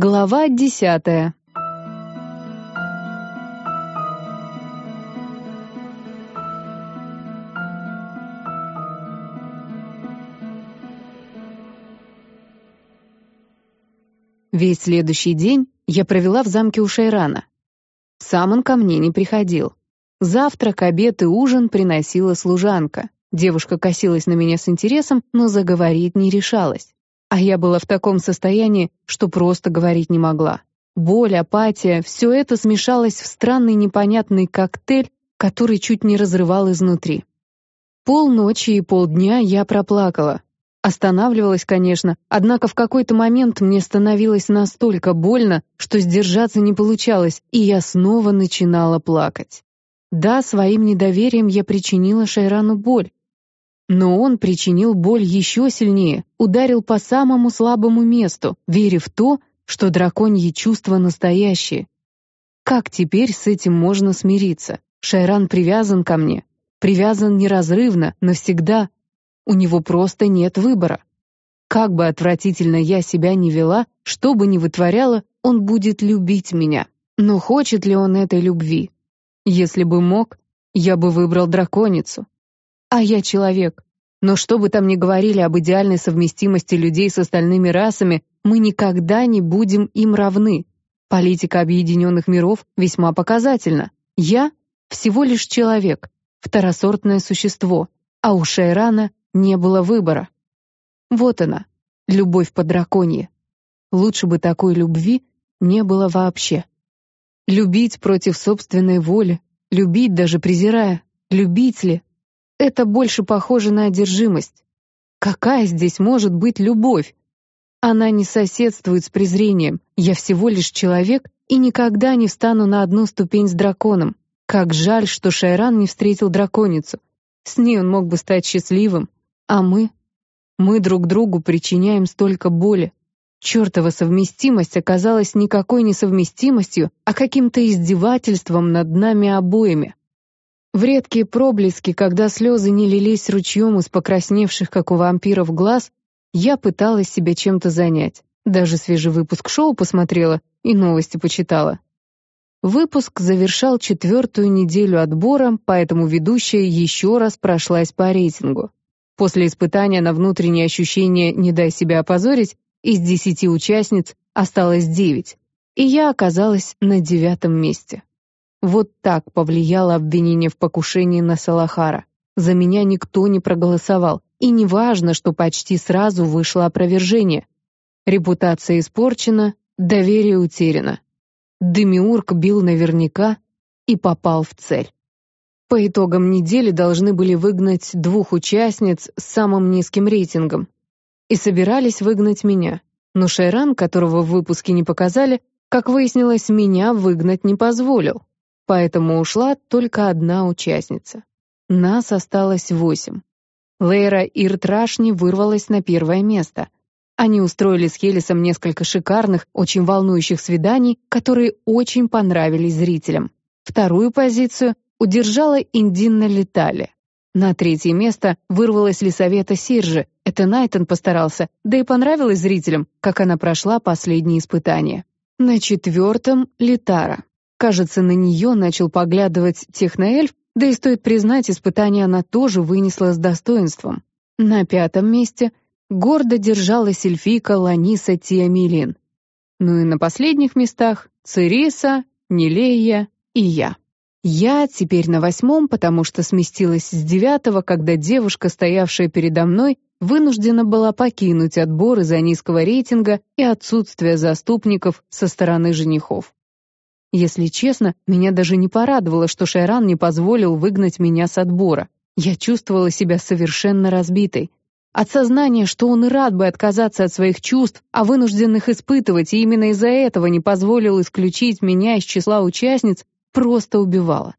Глава десятая. Весь следующий день я провела в замке у Шайрана. Сам он ко мне не приходил. Завтрак, обед и ужин приносила служанка. Девушка косилась на меня с интересом, но заговорить не решалась. А я была в таком состоянии, что просто говорить не могла. Боль, апатия — все это смешалось в странный непонятный коктейль, который чуть не разрывал изнутри. Полночи и полдня я проплакала. Останавливалась, конечно, однако в какой-то момент мне становилось настолько больно, что сдержаться не получалось, и я снова начинала плакать. Да, своим недоверием я причинила Шайрану боль, но он причинил боль еще сильнее, ударил по самому слабому месту, веря в то, что драконьи чувства настоящие. Как теперь с этим можно смириться? Шайран привязан ко мне. Привязан неразрывно, навсегда. У него просто нет выбора. Как бы отвратительно я себя ни вела, что бы ни вытворяла, он будет любить меня. Но хочет ли он этой любви? Если бы мог, я бы выбрал драконицу. А я человек. Но что бы там ни говорили об идеальной совместимости людей с остальными расами, мы никогда не будем им равны. Политика Объединенных Миров весьма показательна. Я всего лишь человек, второсортное существо, а у Шайрана не было выбора. Вот она, любовь по драконье. Лучше бы такой любви не было вообще. Любить против собственной воли, любить даже презирая, любить ли? Это больше похоже на одержимость. Какая здесь может быть любовь? Она не соседствует с презрением. Я всего лишь человек и никогда не встану на одну ступень с драконом. Как жаль, что Шайран не встретил драконицу. С ней он мог бы стать счастливым. А мы? Мы друг другу причиняем столько боли. Чёртова совместимость оказалась никакой не совместимостью, а каким-то издевательством над нами обоими. В редкие проблески, когда слезы не лились ручьем из покрасневших, как у вампиров, глаз, я пыталась себя чем-то занять. Даже свежий выпуск шоу посмотрела и новости почитала. Выпуск завершал четвертую неделю отбора, поэтому ведущая еще раз прошлась по рейтингу. После испытания на внутреннее ощущение «не дай себя опозорить» из десяти участниц осталось девять, и я оказалась на девятом месте. Вот так повлияло обвинение в покушении на Салахара. За меня никто не проголосовал, и не важно, что почти сразу вышло опровержение. Репутация испорчена, доверие утеряно. Демиург бил наверняка и попал в цель. По итогам недели должны были выгнать двух участниц с самым низким рейтингом. И собирались выгнать меня. Но Шайран, которого в выпуске не показали, как выяснилось, меня выгнать не позволил поэтому ушла только одна участница. Нас осталось восемь. Лейра Иртрашни вырвалась на первое место. Они устроили с Хелисом несколько шикарных, очень волнующих свиданий, которые очень понравились зрителям. Вторую позицию удержала Индинна Летали. На третье место вырвалась Лисавета Сиржи. Это Найтон постарался, да и понравилось зрителям, как она прошла последние испытания. На четвертом — Литара. Кажется, на нее начал поглядывать техноэльф, да и стоит признать, испытание она тоже вынесла с достоинством. На пятом месте гордо держалась эльфийка Ланиса Тиамилин. Ну и на последних местах Цириса, Нелея и я. Я теперь на восьмом, потому что сместилась с девятого, когда девушка, стоявшая передо мной, вынуждена была покинуть отбор из-за низкого рейтинга и отсутствия заступников со стороны женихов. Если честно, меня даже не порадовало, что Шайран не позволил выгнать меня с отбора. Я чувствовала себя совершенно разбитой. От сознания, что он и рад бы отказаться от своих чувств, а вынужденных испытывать, и именно из-за этого не позволил исключить меня из числа участниц, просто убивало.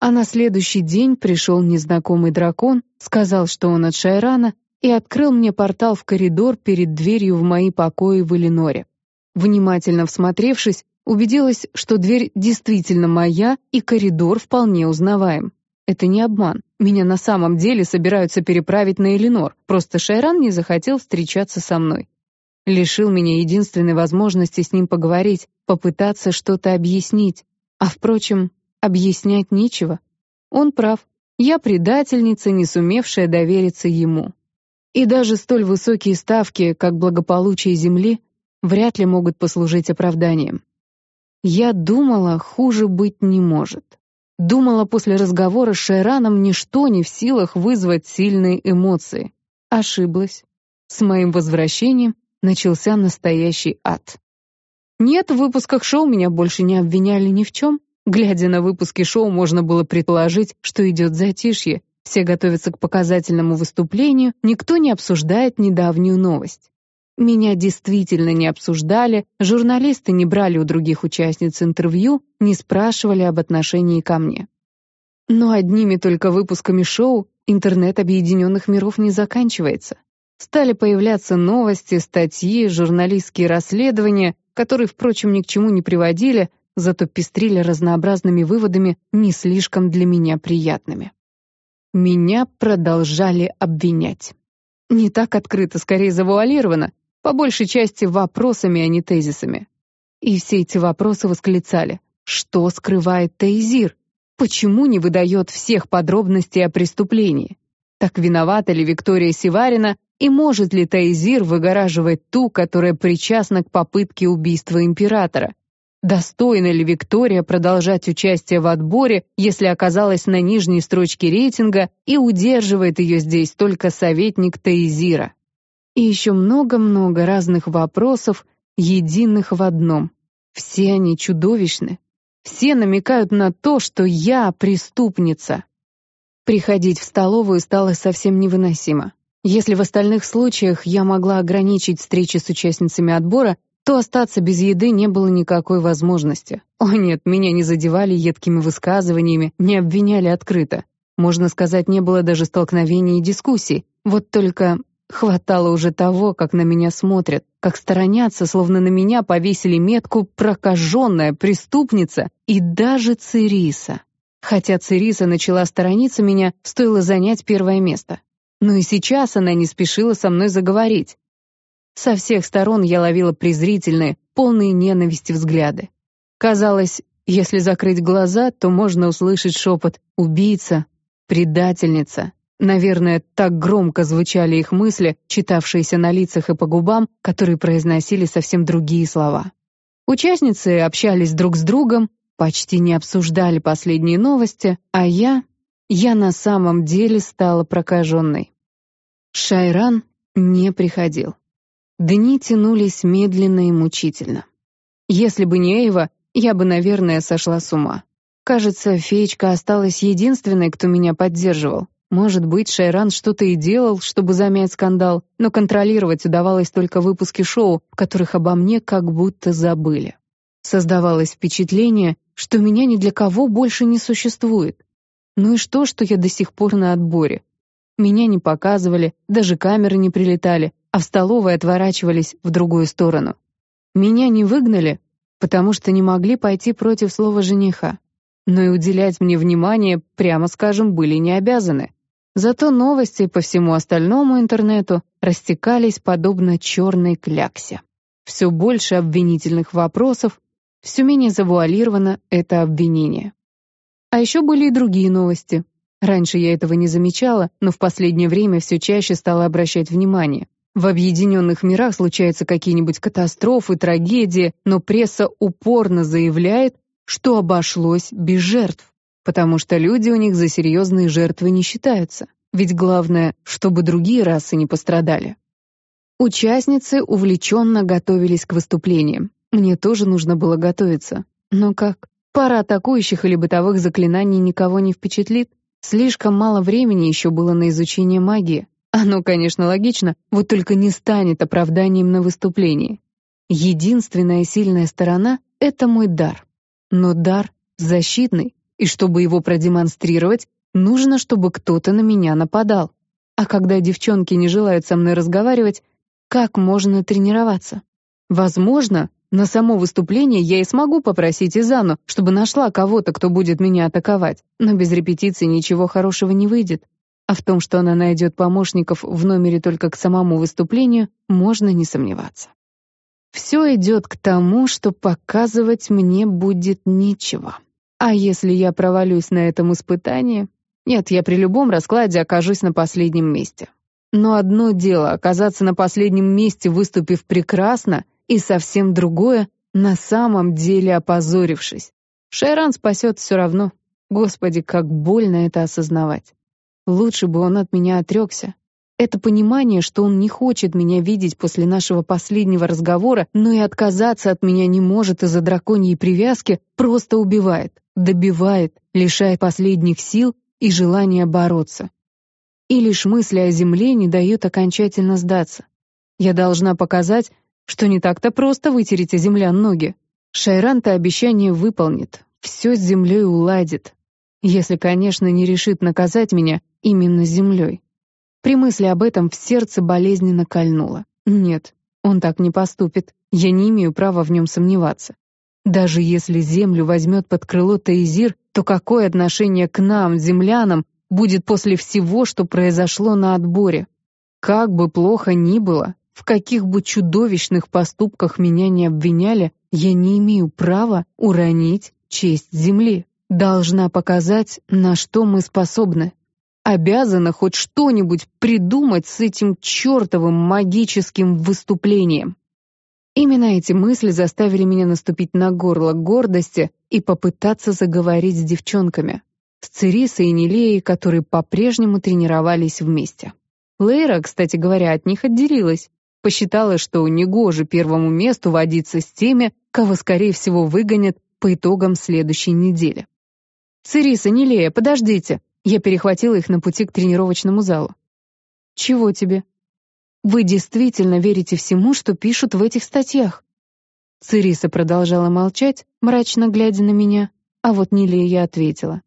А на следующий день пришел незнакомый дракон, сказал, что он от Шайрана, и открыл мне портал в коридор перед дверью в мои покои в Элиноре. Внимательно всмотревшись, Убедилась, что дверь действительно моя и коридор вполне узнаваем. Это не обман. Меня на самом деле собираются переправить на Элинор. Просто Шайран не захотел встречаться со мной. лишил меня единственной возможности с ним поговорить, попытаться что-то объяснить. А, впрочем, объяснять нечего. Он прав. Я предательница, не сумевшая довериться ему. И даже столь высокие ставки, как благополучие Земли, вряд ли могут послужить оправданием. Я думала, хуже быть не может. Думала, после разговора с Шайраном ничто не в силах вызвать сильные эмоции. Ошиблась. С моим возвращением начался настоящий ад. Нет, в выпусках шоу меня больше не обвиняли ни в чем. Глядя на выпуски шоу, можно было предположить, что идет затишье, все готовятся к показательному выступлению, никто не обсуждает недавнюю новость. Меня действительно не обсуждали, журналисты не брали у других участниц интервью, не спрашивали об отношении ко мне. Но одними только выпусками шоу интернет объединенных миров не заканчивается. Стали появляться новости, статьи, журналистские расследования, которые, впрочем, ни к чему не приводили, зато пестрили разнообразными выводами, не слишком для меня приятными. Меня продолжали обвинять. Не так открыто, скорее завуалировано, по большей части вопросами, а не тезисами. И все эти вопросы восклицали. Что скрывает Тейзир? Почему не выдает всех подробностей о преступлении? Так виновата ли Виктория Сиварина и может ли Тайзир выгораживать ту, которая причастна к попытке убийства императора? Достойна ли Виктория продолжать участие в отборе, если оказалась на нижней строчке рейтинга и удерживает ее здесь только советник Таизира? И еще много-много разных вопросов, единых в одном. Все они чудовищны. Все намекают на то, что я преступница. Приходить в столовую стало совсем невыносимо. Если в остальных случаях я могла ограничить встречи с участницами отбора, то остаться без еды не было никакой возможности. О нет, меня не задевали едкими высказываниями, не обвиняли открыто. Можно сказать, не было даже столкновений и дискуссий. Вот только хватало уже того, как на меня смотрят, как сторонятся, словно на меня повесили метку «прокаженная преступница» и даже Цириса. Хотя Цириса начала сторониться меня, стоило занять первое место. Но и сейчас она не спешила со мной заговорить. Со всех сторон я ловила презрительные, полные ненависти взгляды. Казалось, если закрыть глаза, то можно услышать шепот «убийца», «предательница». Наверное, так громко звучали их мысли, читавшиеся на лицах и по губам, которые произносили совсем другие слова. Участницы общались друг с другом, почти не обсуждали последние новости, а я... Я на самом деле стала прокаженной. Шайран не приходил. Дни тянулись медленно и мучительно. Если бы не Эйва, я бы, наверное, сошла с ума. Кажется, феечка осталась единственной, кто меня поддерживал. Может быть, Шайран что-то и делал, чтобы замять скандал, но контролировать удавалось только выпуски шоу, в которых обо мне как будто забыли. Создавалось впечатление, что меня ни для кого больше не существует. Ну и что, что я до сих пор на отборе? Меня не показывали, даже камеры не прилетали, а в столовой отворачивались в другую сторону. Меня не выгнали, потому что не могли пойти против слова жениха. Но и уделять мне внимание, прямо скажем, были не обязаны. Зато новости по всему остальному интернету растекались подобно черной кляксе. Все больше обвинительных вопросов, все менее завуалировано это обвинение. А еще были и другие новости. Раньше я этого не замечала, но в последнее время все чаще стала обращать внимание. В объединенных мирах случаются какие-нибудь катастрофы, трагедии, но пресса упорно заявляет, что обошлось без жертв, потому что люди у них за серьезные жертвы не считаются. Ведь главное, чтобы другие расы не пострадали. Участницы увлеченно готовились к выступлениям. Мне тоже нужно было готовиться. Но как? Пара атакующих или бытовых заклинаний никого не впечатлит. Слишком мало времени еще было на изучение магии. Оно, конечно, логично, вот только не станет оправданием на выступлении. Единственная сильная сторона — это мой дар. Но дар защитный, и чтобы его продемонстрировать, нужно, чтобы кто-то на меня нападал. А когда девчонки не желают со мной разговаривать, как можно тренироваться? Возможно, на само выступление я и смогу попросить Изану, чтобы нашла кого-то, кто будет меня атаковать, но без репетиции ничего хорошего не выйдет. А в том, что она найдет помощников в номере только к самому выступлению, можно не сомневаться. Все идет к тому, что показывать мне будет нечего. А если я провалюсь на этом испытании? Нет, я при любом раскладе окажусь на последнем месте. Но одно дело — оказаться на последнем месте, выступив прекрасно, и совсем другое — на самом деле опозорившись. Шайран спасет все равно. Господи, как больно это осознавать. Лучше бы он от меня отрекся. Это понимание, что он не хочет меня видеть после нашего последнего разговора, но и отказаться от меня не может из-за драконьей привязки, просто убивает, добивает, лишает последних сил и желания бороться и лишь мысли о земле не дают окончательно сдаться. Я должна показать, что не так-то просто вытереть о землян ноги. Шайран-то обещание выполнит, все с землей уладит. Если, конечно, не решит наказать меня именно землей. При мысли об этом в сердце болезненно кольнуло. Нет, он так не поступит, я не имею права в нем сомневаться. Даже если землю возьмет под крыло Таизир, то какое отношение к нам, землянам, будет после всего, что произошло на отборе. Как бы плохо ни было, в каких бы чудовищных поступках меня не обвиняли, я не имею права уронить честь земли. Должна показать, на что мы способны. Обязана хоть что-нибудь придумать с этим чертовым магическим выступлением. Именно эти мысли заставили меня наступить на горло гордости и попытаться заговорить с девчонками с Церисой и Нелеей, которые по-прежнему тренировались вместе. Лейра, кстати говоря, от них отделилась. Посчитала, что негоже первому месту водиться с теми, кого, скорее всего, выгонят по итогам следующей недели. «Цериса, Нелея, подождите!» Я перехватила их на пути к тренировочному залу. «Чего тебе?» «Вы действительно верите всему, что пишут в этих статьях?» Цириса продолжала молчать, мрачно глядя на меня, а вот Нилея ответила.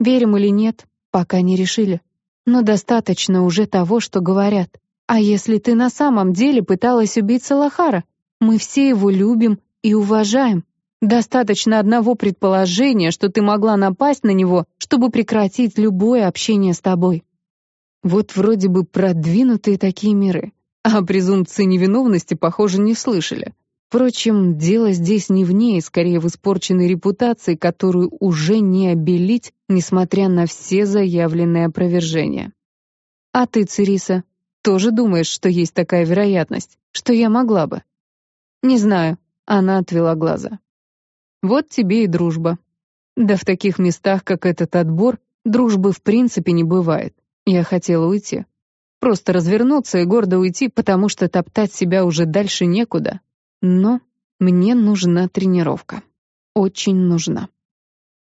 Верим или нет, пока не решили. Но достаточно уже того, что говорят. А если ты на самом деле пыталась убить Салахара? Мы все его любим и уважаем. Достаточно одного предположения, что ты могла напасть на него, чтобы прекратить любое общение с тобой. Вот вроде бы продвинутые такие миры, а презумпции невиновности, похоже, не слышали. Впрочем, дело здесь не в ней, скорее в испорченной репутации, которую уже не обелить, несмотря на все заявленные опровержения. А ты, Цириса, тоже думаешь, что есть такая вероятность, что я могла бы? Не знаю, она отвела глаза. Вот тебе и дружба. Да в таких местах, как этот отбор, дружбы в принципе не бывает. Я хотела уйти. Просто развернуться и гордо уйти, потому что топтать себя уже дальше некуда. Но мне нужна тренировка. Очень нужна.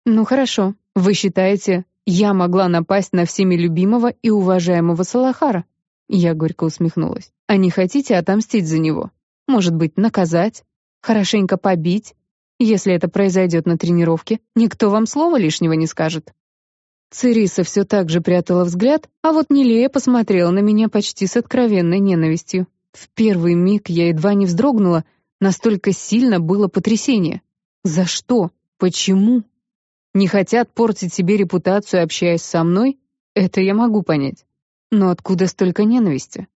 Ну хорошо, вы считаете, я могла напасть на всеми любимого и уважаемого Салахара? Я горько усмехнулась. А не хотите отомстить за него? Может быть, наказать? Хорошенько побить? Если это произойдет на тренировке, никто вам слова лишнего не скажет. Цириса все так же прятала взгляд, а вот Нилея посмотрела на меня почти с откровенной ненавистью. В первый миг я едва не вздрогнула, Настолько сильно было потрясение. За что? Почему? Не хотят портить себе репутацию, общаясь со мной? Это я могу понять. Но откуда столько ненависти?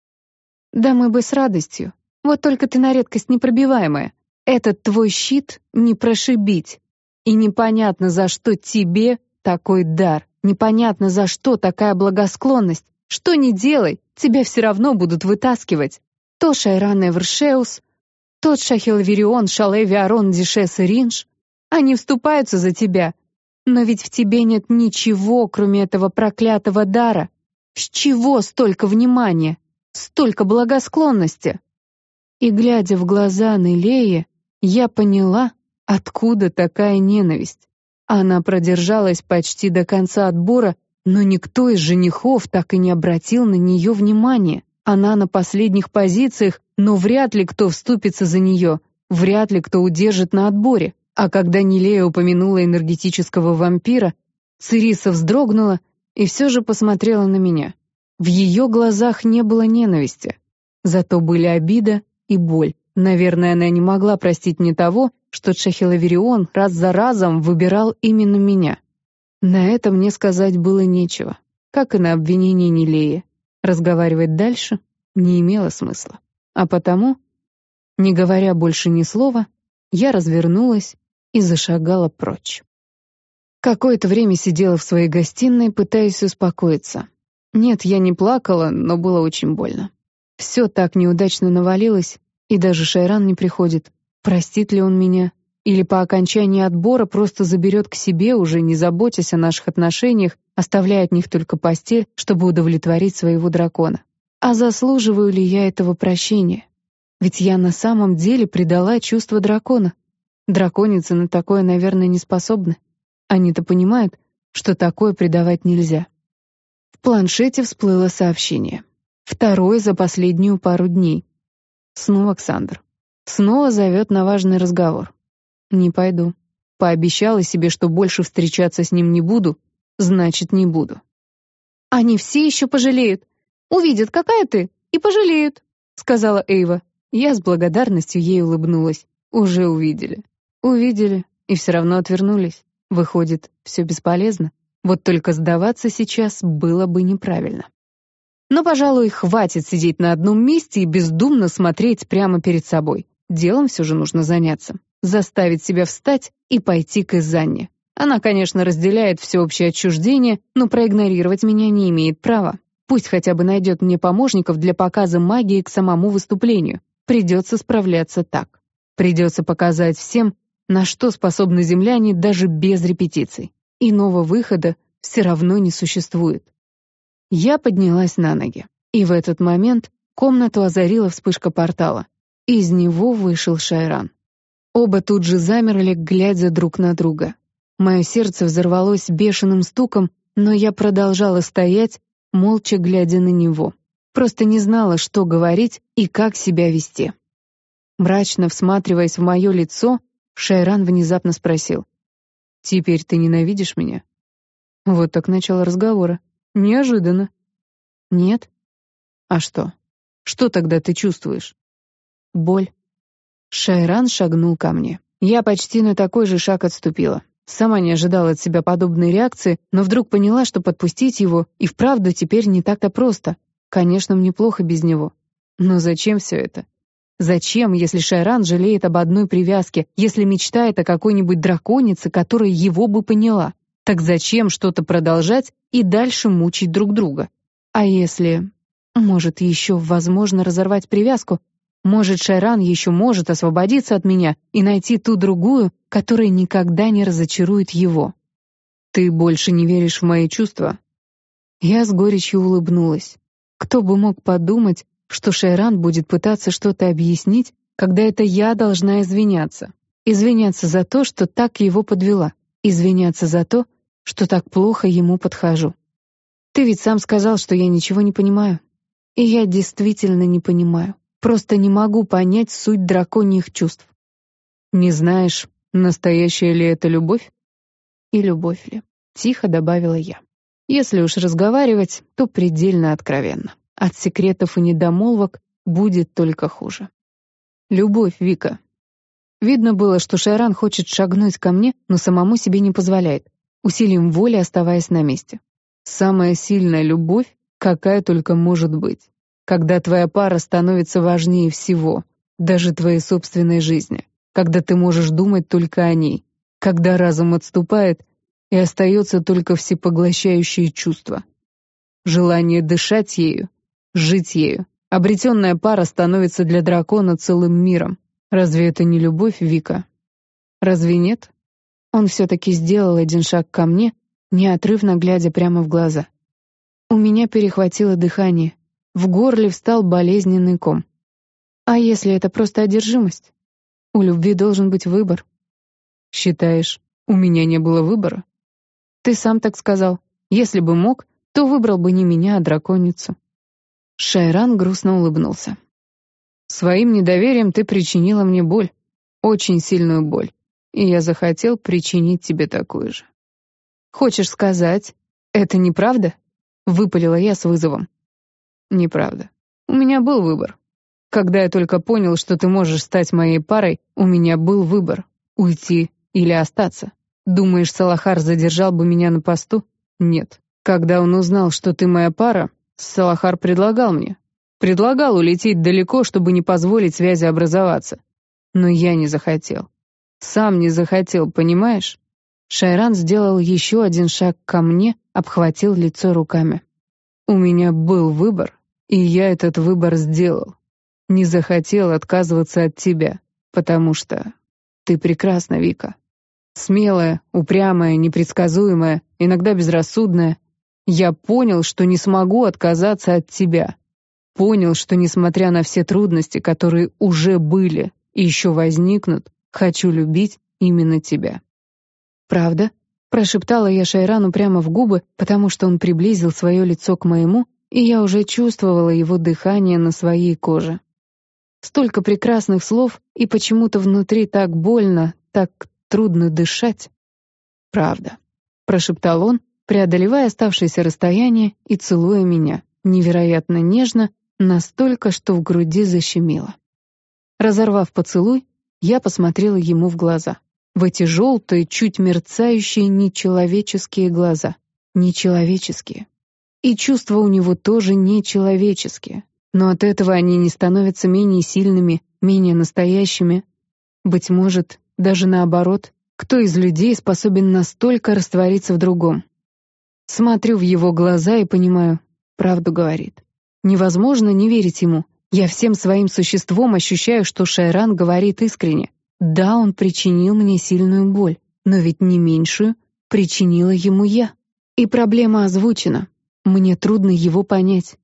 Да мы бы с радостью. Вот только ты на редкость непробиваемая. Этот твой щит не прошибить. И непонятно, за что тебе такой дар. Непонятно, за что такая благосклонность. Что ни делай, тебя все равно будут вытаскивать. То Шайран Эвершеус, тот Шахилверион, Шалеви, Арон, Дишес и Ринж, они вступаются за тебя. Но ведь в тебе нет ничего, кроме этого проклятого дара. С чего столько внимания, столько благосклонности? И, глядя в глаза Нелее, я поняла, откуда такая ненависть. Она продержалась почти до конца отбора, но никто из женихов так и не обратил на нее внимания. Она на последних позициях, но вряд ли кто вступится за нее, вряд ли кто удержит на отборе. А когда Нилея упомянула энергетического вампира, Цириса вздрогнула и все же посмотрела на меня. В ее глазах не было ненависти, зато были обида и боль. Наверное, она не могла простить мне того, что Чахиловерион раз за разом выбирал именно меня. На это мне сказать было нечего. как и на обвинение Нилея. Разговаривать дальше не имело смысла. А потому, не говоря больше ни слова, я развернулась и зашагала прочь. Какое-то время сидела в своей гостиной, пытаясь успокоиться. Нет, я не плакала, но было очень больно. Все так неудачно навалилось, и даже Шайран не приходит. Простит ли он меня? Или по окончании отбора просто заберет к себе, уже не заботясь о наших отношениях, оставляя от них только постель, чтобы удовлетворить своего дракона. А заслуживаю ли я этого прощения? Ведь я на самом деле предала чувство дракона. Драконицы на такое, наверное, не способны. Они-то понимают, что такое предавать нельзя. В планшете всплыло сообщение. Второе за последнюю пару дней. Снова Александр. Снова зовет на важный разговор. Не пойду. Пообещала себе, что больше встречаться с ним не буду, значит, не буду. Они все еще пожалеют. Увидят, какая ты, и пожалеют, сказала Эйва. Я с благодарностью ей улыбнулась. Уже увидели. Увидели и все равно отвернулись. Выходит, все бесполезно. Вот только сдаваться сейчас было бы неправильно. Но, пожалуй, хватит сидеть на одном месте и бездумно смотреть прямо перед собой. Делом все же нужно заняться заставить себя встать и пойти к Изанне. Она, конечно, разделяет всеобщее отчуждение, но проигнорировать меня не имеет права. Пусть хотя бы найдет мне помощников для показа магии к самому выступлению. Придется справляться так. Придется показать всем, на что способны земляне даже без репетиций. Иного выхода все равно не существует. Я поднялась на ноги, и в этот момент комнату озарила вспышка портала. Из него вышел Шайран. Оба тут же замерли, глядя друг на друга. Мое сердце взорвалось бешеным стуком, но я продолжала стоять, молча глядя на него. Просто не знала, что говорить и как себя вести. Мрачно всматриваясь в мое лицо, Шайран внезапно спросил. «Теперь ты ненавидишь меня?» Вот так начало разговора. Неожиданно. «Нет». «А что? Что тогда ты чувствуешь?» «Боль». Шайран шагнул ко мне. Я почти на такой же шаг отступила. Сама не ожидала от себя подобной реакции, но вдруг поняла, что подпустить его и вправду теперь не так-то просто. Конечно, мне плохо без него. Но зачем все это? Зачем, если Шайран жалеет об одной привязке, если мечтает о какой-нибудь драконице, которая его бы поняла? Так зачем что-то продолжать и дальше мучить друг друга? А если... Может, еще возможно разорвать привязку, может, Шайран еще может освободиться от меня и найти ту другую, которая никогда не разочарует его. Ты больше не веришь в мои чувства? Я с горечью улыбнулась. Кто бы мог подумать, что Шайран будет пытаться что-то объяснить, когда это я должна извиняться. Извиняться за то, что так его подвела. Извиняться за то, что так плохо ему подхожу. Ты ведь сам сказал, что я ничего не понимаю. И я действительно не понимаю. Просто не могу понять суть драконьих чувств. Не знаешь, настоящая ли это любовь? И любовь ли? Тихо добавила я. Если уж разговаривать, то предельно откровенно. От секретов и недомолвок будет только хуже. Любовь, Вика. Видно было, что Шайран хочет шагнуть ко мне, но самому себе не позволяет, усилием воли оставаясь на месте. Самая сильная любовь, какая только может быть когда твоя пара становится важнее всего, даже твоей собственной жизни, когда ты можешь думать только о ней, когда разум отступает и остается только всепоглощающее чувство. Желание дышать ею, жить ею. Обретенная пара становится для дракона целым миром. Разве это не любовь, Вика? Разве нет? Он все-таки сделал один шаг ко мне, неотрывно глядя прямо в глаза. У меня перехватило дыхание, в горле встал болезненный ком. А если это просто одержимость? У любви должен быть выбор. Считаешь, у меня не было выбора? Ты сам так сказал. Если бы мог, то выбрал бы не меня, а драконицу. Шайран грустно улыбнулся. Своим недоверием ты причинила мне боль, очень сильную боль, и я захотел причинить тебе такую же. Хочешь сказать, это неправда? Выпалила я с вызовом. Неправда. У меня был выбор. Когда я только понял, что ты можешь стать моей парой, у меня был выбор — уйти или остаться. Думаешь, Салахар задержал бы меня на посту? Нет. Когда он узнал, что ты моя пара, Салахар предлагал мне. Предлагал улететь далеко, чтобы не позволить связи образоваться. Но я не захотел. Сам не захотел, понимаешь? Шайран сделал еще один шаг ко мне, обхватил лицо руками. У меня был выбор, и я этот выбор сделал. Не захотел отказываться от тебя, потому что ты прекрасна, Вика. Смелая, упрямая, непредсказуемая, иногда безрассудная. Я понял, что не смогу отказаться от тебя. Понял, что несмотря на все трудности, которые уже были и еще возникнут, хочу любить именно тебя. Правда? Прошептала я Шайрану прямо в губы, потому что он приблизил свое лицо к моему, и я уже чувствовала его дыхание на своей коже. Столько прекрасных слов, и почему-то внутри так больно, так трудно дышать. «Правда», — прошептал он, преодолевая оставшееся расстояние и целуя меня, невероятно нежно, настолько, что в груди защемило. Разорвав поцелуй, я посмотрела ему в глаза. В эти желтые, чуть мерцающие нечеловеческие глаза. Нечеловеческие. И чувства у него тоже нечеловеческие. Но от этого они не становятся менее сильными, менее настоящими. Быть может, даже наоборот, кто из людей способен настолько раствориться в другом? Смотрю в его глаза и понимаю, правду говорит. Невозможно не верить ему. Я всем своим существом ощущаю, что Шайран говорит искренне. Да, он причинил мне сильную боль, но ведь не меньшую причинила ему я. И проблема озвучена. Мне трудно его понять.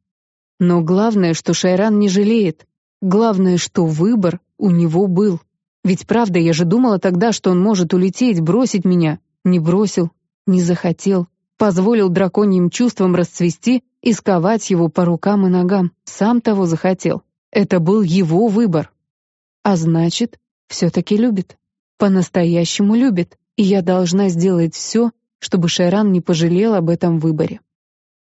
Но главное, что Шайран не жалеет. Главное, что выбор у него был. Ведь правда, я же думала тогда, что он может улететь, бросить меня. Не бросил, не захотел. Позволил драконьим чувствам расцвести и сковать его по рукам и ногам. Сам того захотел. Это был его выбор. А значит, все-таки любит. По-настоящему любит. И я должна сделать все, чтобы Шайран не пожалел об этом выборе.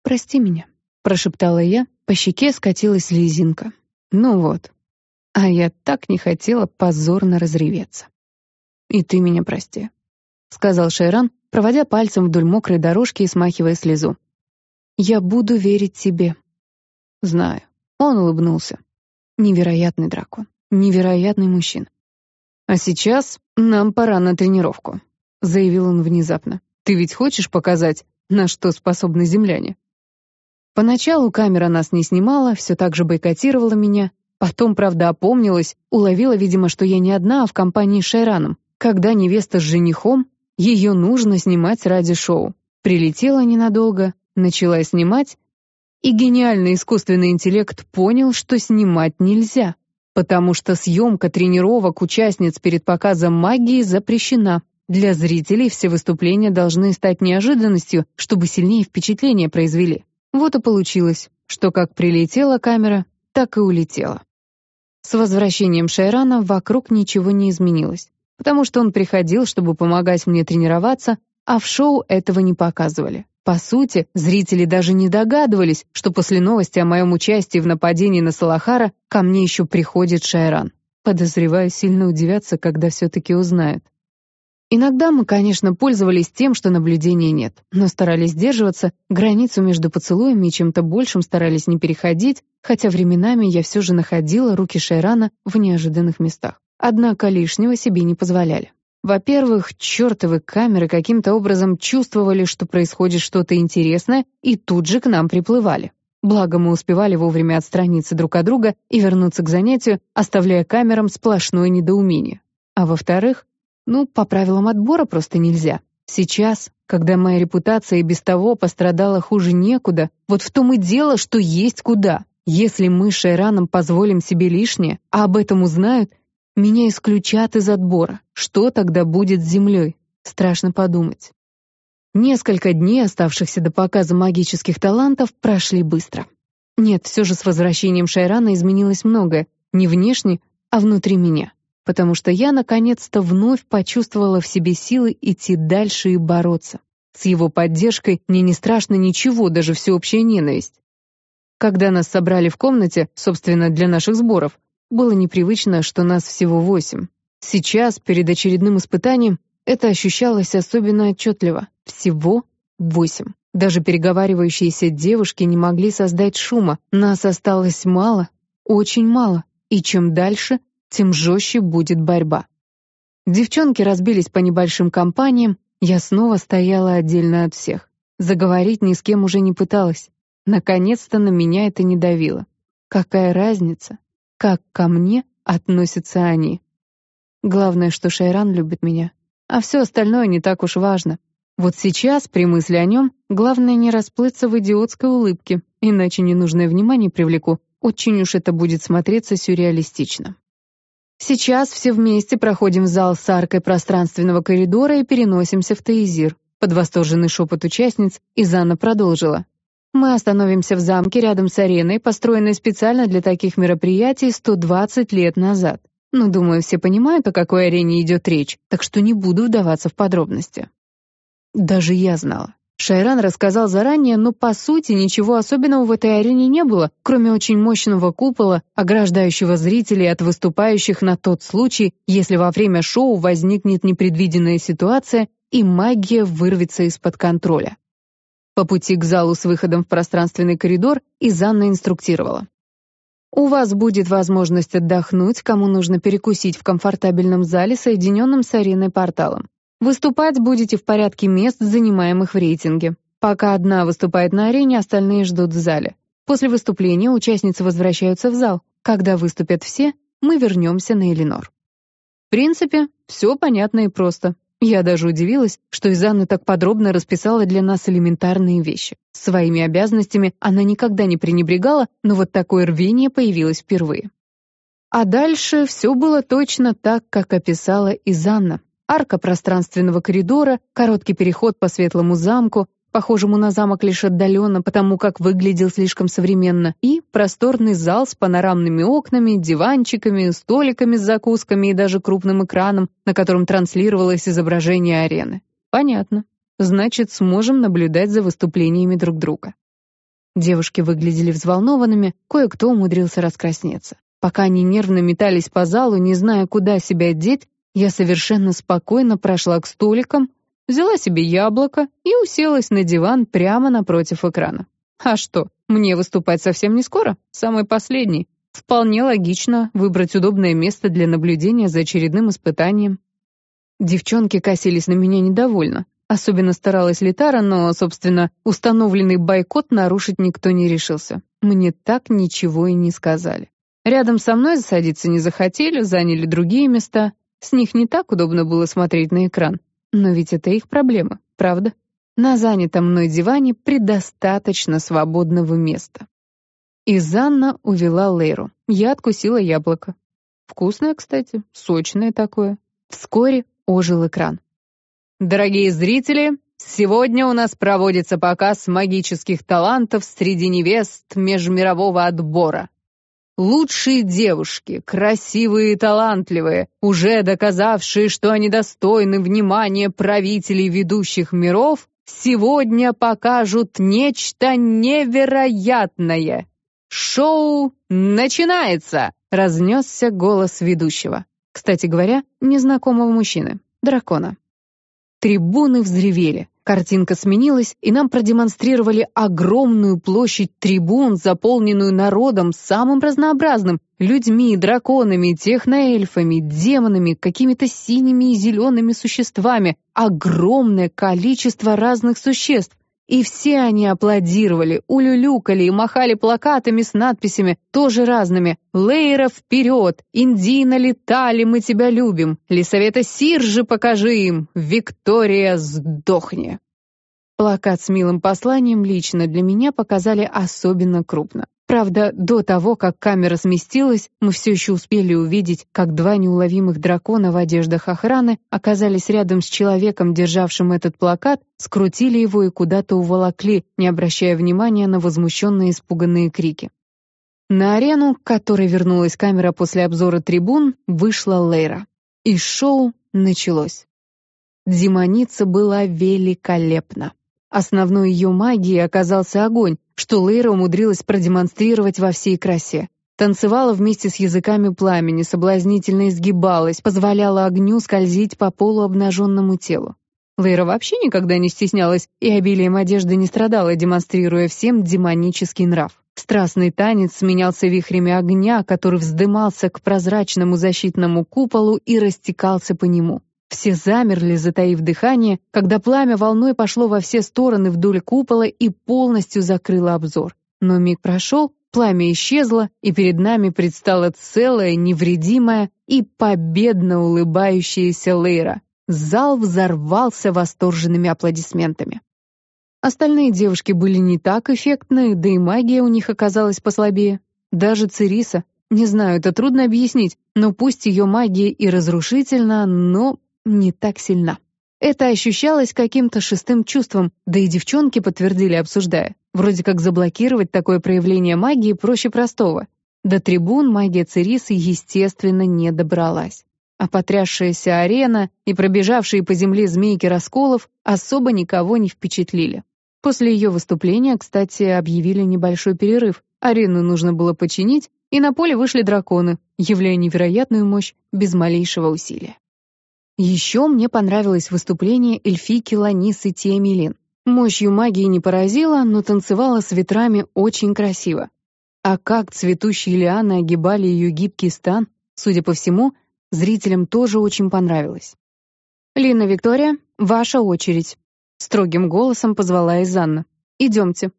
«Прости меня», — прошептала я, по щеке скатилась слезинка. Ну вот. А я так не хотела позорно разреветься. «И ты меня прости», — сказал Шайран, проводя пальцем вдоль мокрой дорожки и смахивая слезу. «Я буду верить тебе». «Знаю». Он улыбнулся. Невероятный дракон. Невероятный мужчина. «А сейчас нам пора на тренировку», — заявил он внезапно. «Ты ведь хочешь показать, на что способны земляне?» Поначалу камера нас не снимала, все так же бойкотировала меня. Потом, правда, опомнилась, уловила, видимо, что я не одна, а в компании с Шайраном. Когда невеста с женихом, ее нужно снимать ради шоу. Прилетела ненадолго, начала снимать, и гениальный искусственный интеллект понял, что снимать нельзя, потому что съемка тренировок участниц перед показом магии запрещена. Для зрителей все выступления должны стать неожиданностью, чтобы сильнее впечатление произвели. Вот и получилось, что как прилетела камера, так и улетела. С возвращением Шайрана вокруг ничего не изменилось, потому что он приходил, чтобы помогать мне тренироваться, а в шоу этого не показывали. По сути, зрители даже не догадывались, что после новости о моем участии в нападении на Салахара ко мне еще приходит Шайран. Подозреваю, сильно удивятся, когда все-таки узнают. Иногда мы, конечно, пользовались тем, что наблюдения нет, но старались сдерживаться, границу между поцелуями и чем-то большим старались не переходить, хотя временами я все же находила руки Шайрана в неожиданных местах. Однако лишнего себе не позволяли. Во-первых, чертовы камеры каким-то образом чувствовали, что происходит что-то интересное, и тут же к нам приплывали. Благо мы успевали вовремя отстраниться друг от друга и вернуться к занятию, оставляя камерам сплошное недоумение. А во-вторых, ну, по правилам отбора просто нельзя. Сейчас, когда моя репутация и без того пострадала хуже некуда, вот в том и дело, что есть куда. Если мы с Шайраном позволим себе лишнее, а об этом узнают, меня исключат из отбора. Что тогда будет с землей? Страшно подумать. Несколько дней, оставшихся до показа магических талантов, прошли быстро. Нет, все же с возвращением Шайрана изменилось многое. Не внешне, а внутри меня потому что я наконец-то вновь почувствовала в себе силы идти дальше и бороться. С его поддержкой мне не страшно ничего, даже всеобщая ненависть. Когда нас собрали в комнате, собственно, для наших сборов, было непривычно, что нас всего восемь. Сейчас, перед очередным испытанием, это ощущалось особенно отчетливо. Всего восемь. Даже переговаривающиеся девушки не могли создать шума. Нас осталось мало, очень мало. И чем дальше, тем жестче будет борьба. Девчонки разбились по небольшим компаниям, я снова стояла отдельно от всех. Заговорить ни с кем уже не пыталась. Наконец-то на меня это не давило. Какая разница, как ко мне относятся они? Главное, что Шайран любит меня, а все остальное не так уж важно. Вот сейчас, при мысли о нем, главное не расплыться в идиотской улыбке, иначе ненужное внимание привлеку. Очень уж это будет смотреться сюрреалистично. Сейчас все вместе проходим в зал с аркой пространственного коридора и переносимся в Таизир. Под восторженный шепот участниц Изанна продолжила. Мы остановимся в замке рядом с ареной, построенной специально для таких мероприятий 120 лет назад. Но, ну, думаю, все понимают, о какой арене идет речь, так что не буду вдаваться в подробности. Даже я знала. Шайран рассказал заранее, но по сути ничего особенного в этой арене не было, кроме очень мощного купола, ограждающего зрителей от выступающих на тот случай, если во время шоу возникнет непредвиденная ситуация и магия вырвется из-под контроля. По пути к залу с выходом в пространственный коридор Изанна инструктировала. «У вас будет возможность отдохнуть, кому нужно перекусить в комфортабельном зале, соединенном с ареной порталом. Выступать будете в порядке мест, занимаемых в рейтинге. Пока одна выступает на арене, остальные ждут в зале. После выступления участницы возвращаются в зал. Когда выступят все, мы вернемся на Элинор. В принципе, все понятно и просто. Я даже удивилась, что Изанна так подробно расписала для нас элементарные вещи. Своими обязанностями она никогда не пренебрегала, но вот такое рвение появилось впервые. А дальше все было точно так, как описала Изанна. Арка пространственного коридора, короткий переход по светлому замку, похожему на замок лишь отдаленно, потому как выглядел слишком современно, и просторный зал с панорамными окнами, диванчиками, столиками с закусками и даже крупным экраном, на котором транслировалось изображение арены. Понятно. Значит, сможем наблюдать за выступлениями друг друга. Девушки выглядели взволнованными, кое-кто умудрился раскраснеться. Пока они нервно метались по залу, не зная, куда себя деть, я совершенно спокойно прошла к столикам, взяла себе яблоко и уселась на диван прямо напротив экрана. А что, мне выступать совсем не скоро, самый последний. Вполне логично выбрать удобное место для наблюдения за очередным испытанием. Девчонки косились на меня недовольно. Особенно старалась Литара, но, собственно, установленный бойкот нарушить никто не решился. Мне так ничего и не сказали. Рядом со мной засадиться не захотели, заняли другие места. С них не так удобно было смотреть на экран. Но ведь это их проблема, правда? На занятом мной диване предостаточно свободного места. И Занна увела Лейру. Я откусила яблоко. Вкусное, кстати, сочное такое. Вскоре ожил экран. Дорогие зрители, сегодня у нас проводится показ магических талантов среди невест межмирового отбора. Лучшие девушки, красивые и талантливые, уже доказавшие, что они достойны внимания правителей ведущих миров, сегодня покажут нечто невероятное. Шоу начинается, разнесся голос ведущего. Кстати говоря, незнакомого мужчины, дракона. Трибуны взревели. Картинка сменилась, и нам продемонстрировали огромную площадь трибун, заполненную народом самым разнообразным — людьми, драконами, техноэльфами, демонами, какими-то синими и зелеными существами. Огромное количество разных существ. И все они аплодировали, улюлюкали и махали плакатами с надписями, тоже разными. «Лейра вперед! Индина летали, мы тебя любим! Лисовета Сиржи покажи им! Виктория, сдохни!» Плакат с милым посланием лично для меня показали особенно крупно. Правда, до того, как камера сместилась, мы все еще успели увидеть, как два неуловимых дракона в одеждах охраны оказались рядом с человеком, державшим этот плакат, скрутили его и куда-то уволокли, не обращая внимания на возмущенные испуганные крики. На арену, к которой вернулась камера после обзора трибун, вышла Лейра. И шоу началось. Демоница была великолепна. Основной ее магией оказался огонь, что Лейра умудрилась продемонстрировать во всей красе. Танцевала вместе с языками пламени, соблазнительно изгибалась, позволяла огню скользить по полуобнаженному телу. Лейра вообще никогда не стеснялась и обилием одежды не страдала, демонстрируя всем демонический нрав. Страстный танец сменялся вихрями огня, который вздымался к прозрачному защитному куполу и растекался по нему. Все замерли, затаив дыхание, когда пламя волной пошло во все стороны вдоль купола и полностью закрыло обзор. Но миг прошел, пламя исчезло, и перед нами предстала целая, невредимая и победно улыбающаяся Лейра. Зал взорвался восторженными аплодисментами. Остальные девушки были не так эффектны, да и магия у них оказалась послабее. Даже Цириса. Не знаю, это трудно объяснить, но пусть ее магия и разрушительна, но не так сильна. Это ощущалось каким-то шестым чувством, да и девчонки подтвердили, обсуждая. Вроде как заблокировать такое проявление магии проще простого. До трибун магия Цирисы, естественно, не добралась. А потрясшаяся арена и пробежавшие по земле змейки расколов особо никого не впечатлили. После ее выступления, кстати, объявили небольшой перерыв. Арену нужно было починить, и на поле вышли драконы, являя невероятную мощь без малейшего усилия. Еще мне понравилось выступление эльфийки Ланисы Тиамилин. Мощью магии не поразила, но танцевала с ветрами очень красиво. А как цветущие лианы огибали ее гибкий стан, судя по всему, зрителям тоже очень понравилось. «Лина Виктория, ваша очередь», Строгим голосом позвала Изанна. «Идемте».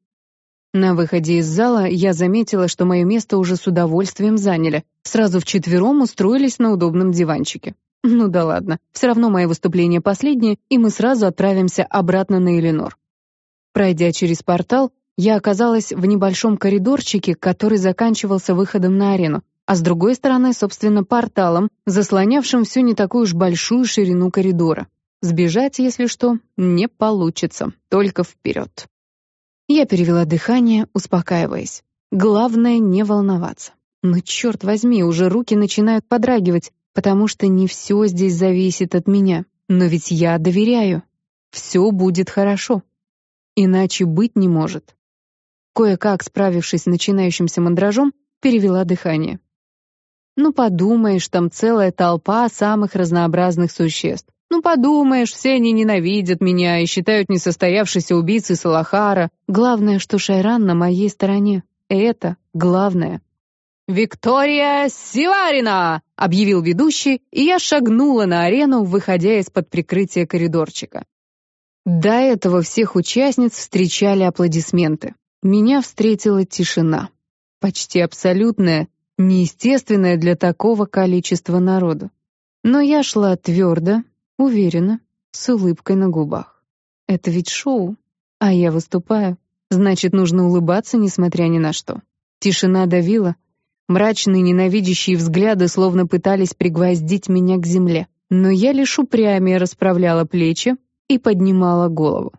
На выходе из зала я заметила, что мое место уже с удовольствием заняли. Сразу вчетвером устроились на удобном диванчике. Ну да ладно, все равно мое выступление последнее, и мы сразу отправимся обратно на Эленор. Пройдя через портал, я оказалась в небольшом коридорчике, который заканчивался выходом на арену, а с другой стороны, собственно, порталом, заслонявшим всю не такую уж большую ширину коридора. Сбежать, если что, не получится, только вперед. Я перевела дыхание, успокаиваясь. Главное не волноваться. Но черт возьми, уже руки начинают подрагивать, потому что не все здесь зависит от меня. Но ведь я доверяю. Все будет хорошо. Иначе быть не может. Кое-как, справившись с начинающимся мандражом, перевела дыхание. Ну, подумаешь, там целая толпа самых разнообразных существ. Ну, подумаешь, все они ненавидят меня и считают несостоявшейся убийцей Салахара. Главное, что Шайран на моей стороне. Это главное. «Виктория Сиварина!» — объявил ведущий, и я шагнула на арену, выходя из-под прикрытия коридорчика. До этого всех участниц встречали аплодисменты. Меня встретила тишина. Почти абсолютная, неестественная для такого количества народу. Но я шла твердо, Уверенно, с улыбкой на губах. Это ведь шоу, а я выступаю. Значит, нужно улыбаться, несмотря ни на что. Тишина давила. Мрачные ненавидящие взгляды словно пытались пригвоздить меня к земле. Но я лишь упрямее расправляла плечи и поднимала голову.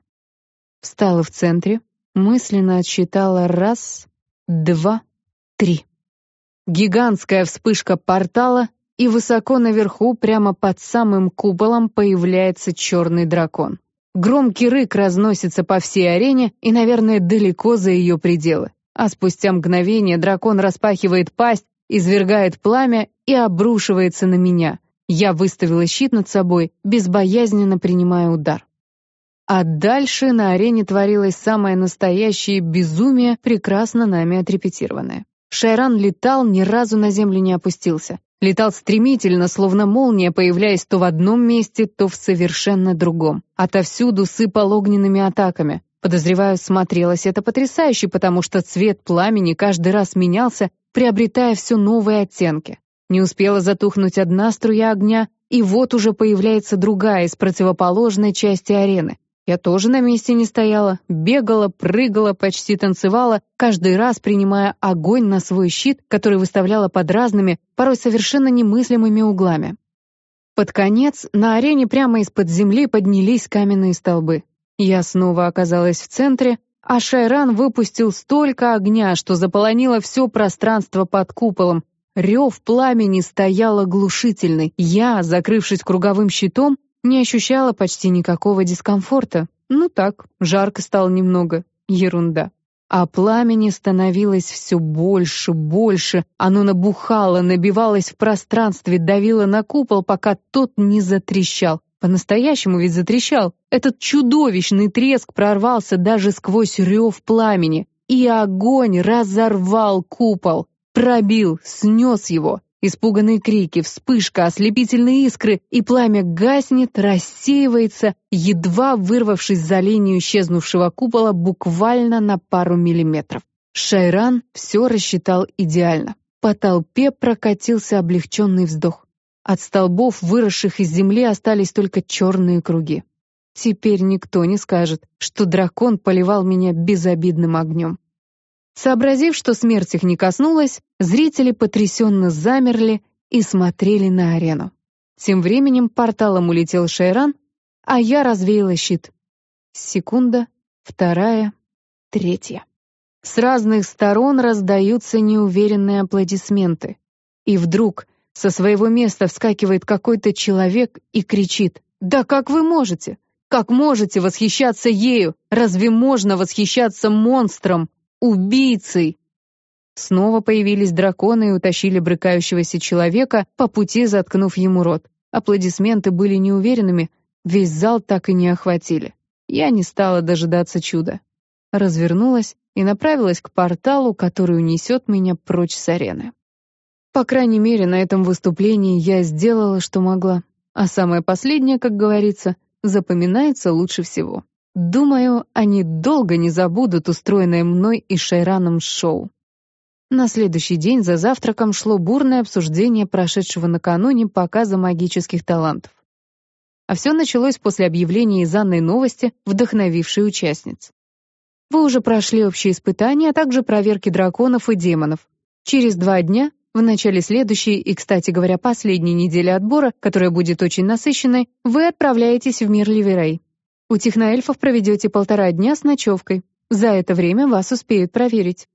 Встала в центре, мысленно отсчитала раз, два, три. Гигантская вспышка портала и высоко наверху, прямо под самым куполом, появляется черный дракон. Громкий рык разносится по всей арене и, наверное, далеко за ее пределы. А спустя мгновение дракон распахивает пасть, извергает пламя и обрушивается на меня. Я выставила щит над собой, безбоязненно принимая удар. А дальше на арене творилось самое настоящее безумие, прекрасно нами отрепетированное. Шайран летал, ни разу на землю не опустился. Летал стремительно, словно молния, появляясь то в одном месте, то в совершенно другом. Отовсюду сыпал огненными атаками. Подозреваю, смотрелось это потрясающе, потому что цвет пламени каждый раз менялся, приобретая все новые оттенки. Не успела затухнуть одна струя огня, и вот уже появляется другая из противоположной части арены. Я тоже на месте не стояла, бегала, прыгала, почти танцевала, каждый раз принимая огонь на свой щит, который выставляла под разными, порой совершенно немыслимыми углами. Под конец на арене прямо из-под земли поднялись каменные столбы. Я снова оказалась в центре, а Шайран выпустил столько огня, что заполонило все пространство под куполом. Рев пламени стоял оглушительный. Я, закрывшись круговым щитом, не ощущала почти никакого дискомфорта. Ну так, жарко стало немного. Ерунда. А пламени становилось все больше, больше. Оно набухало, набивалось в пространстве, давило на купол, пока тот не затрещал. По-настоящему ведь затрещал. Этот чудовищный треск прорвался даже сквозь рев пламени, и огонь разорвал купол, пробил, снес его. Испуганные крики, вспышка, ослепительные искры, и пламя гаснет, рассеивается, едва вырвавшись за линию исчезнувшего купола буквально на пару миллиметров. Шайран все рассчитал идеально. По толпе прокатился облегченный вздох. От столбов, выросших из земли, остались только черные круги. Теперь никто не скажет, что дракон поливал меня безобидным огнем. Сообразив, что смерть их не коснулась, зрители потрясенно замерли и смотрели на арену. Тем временем порталом улетел Шайран, а я развеяла щит. Секунда, вторая, третья. С разных сторон раздаются неуверенные аплодисменты. И вдруг со своего места вскакивает какой-то человек и кричит «Да как вы можете? Как можете восхищаться ею? Разве можно восхищаться монстром?» Убийцей!» Снова появились драконы и утащили брыкающегося человека, по пути заткнув ему рот. Аплодисменты были неуверенными, весь зал так и не охватили. Я не стала дожидаться чуда. Развернулась и направилась к порталу, который унесет меня прочь с арены. По крайней мере, на этом выступлении я сделала, что могла. А самое последнее, как говорится, запоминается лучше всего. Думаю, они долго не забудут устроенное мной и Шайраном шоу. На следующий день за завтраком шло бурное обсуждение прошедшего накануне показа магических талантов. А все началось после объявления из Анной новости, вдохновившей участниц. Вы уже прошли общие испытания, а также проверки драконов и демонов. Через два дня, в начале следующей и, кстати говоря, последней недели отбора, которая будет очень насыщенной, вы отправляетесь в мир Ливерей. У техноэльфов проведете полтора дня с ночевкой. За это время вас успеют проверить.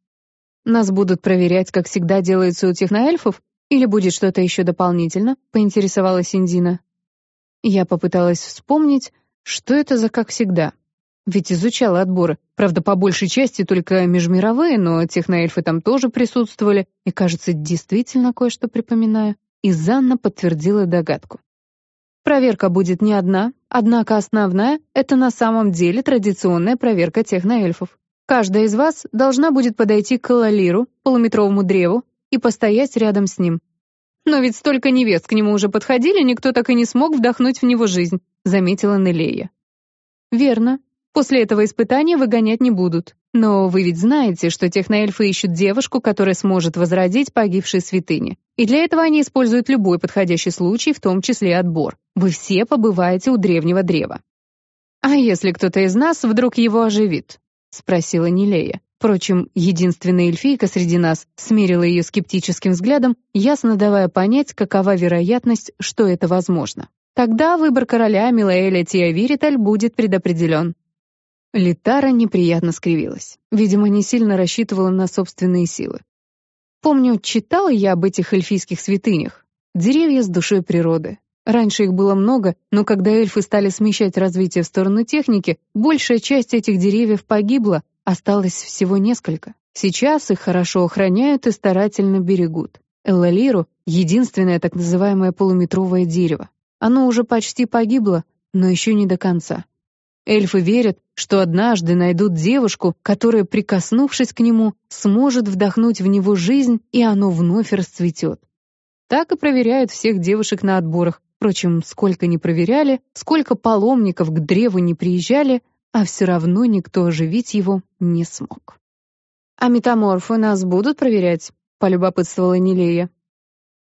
Нас будут проверять, как всегда делается у техноэльфов, или будет что-то еще дополнительно?» — поинтересовалась Индина. Я попыталась вспомнить, что это за «как всегда». Ведь изучала отборы. Правда, по большей части только межмировые, но техноэльфы там тоже присутствовали, и, кажется, действительно кое-что припоминаю. И Занна подтвердила догадку. Проверка будет не одна, однако основная — это на самом деле традиционная проверка техноэльфов. Каждая из вас должна будет подойти к Лалиру, полуметровому древу, и постоять рядом с ним. Но ведь столько невест к нему уже подходили, никто так и не смог вдохнуть в него жизнь, заметила Нелея. Верно. После этого испытания выгонять не будут. Но вы ведь знаете, что техноэльфы ищут девушку, которая сможет возродить погибшие святыни. И для этого они используют любой подходящий случай, в том числе отбор. Вы все побываете у древнего древа. «А если кто-то из нас вдруг его оживит?» — спросила Нилея. Впрочем, единственная эльфийка среди нас смирила ее скептическим взглядом, ясно давая понять, какова вероятность, что это возможно. Тогда выбор короля Милаэля Тиавириталь будет предопределен. Литара неприятно скривилась. Видимо, не сильно рассчитывала на собственные силы. Помню, читала я об этих эльфийских святынях. Деревья с душой природы, Раньше их было много, но когда эльфы стали смещать развитие в сторону техники, большая часть этих деревьев погибла, осталось всего несколько. Сейчас их хорошо охраняют и старательно берегут. Эллалиру — единственное так называемое полуметровое дерево. Оно уже почти погибло, но еще не до конца. Эльфы верят, что однажды найдут девушку, которая, прикоснувшись к нему, сможет вдохнуть в него жизнь, и оно вновь расцветет. Так и проверяют всех девушек на отборах, Впрочем, сколько ни проверяли, сколько паломников к древу не приезжали, а все равно никто оживить его не смог. «А метаморфы нас будут проверять?» — полюбопытствовала Нилея.